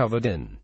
covered in.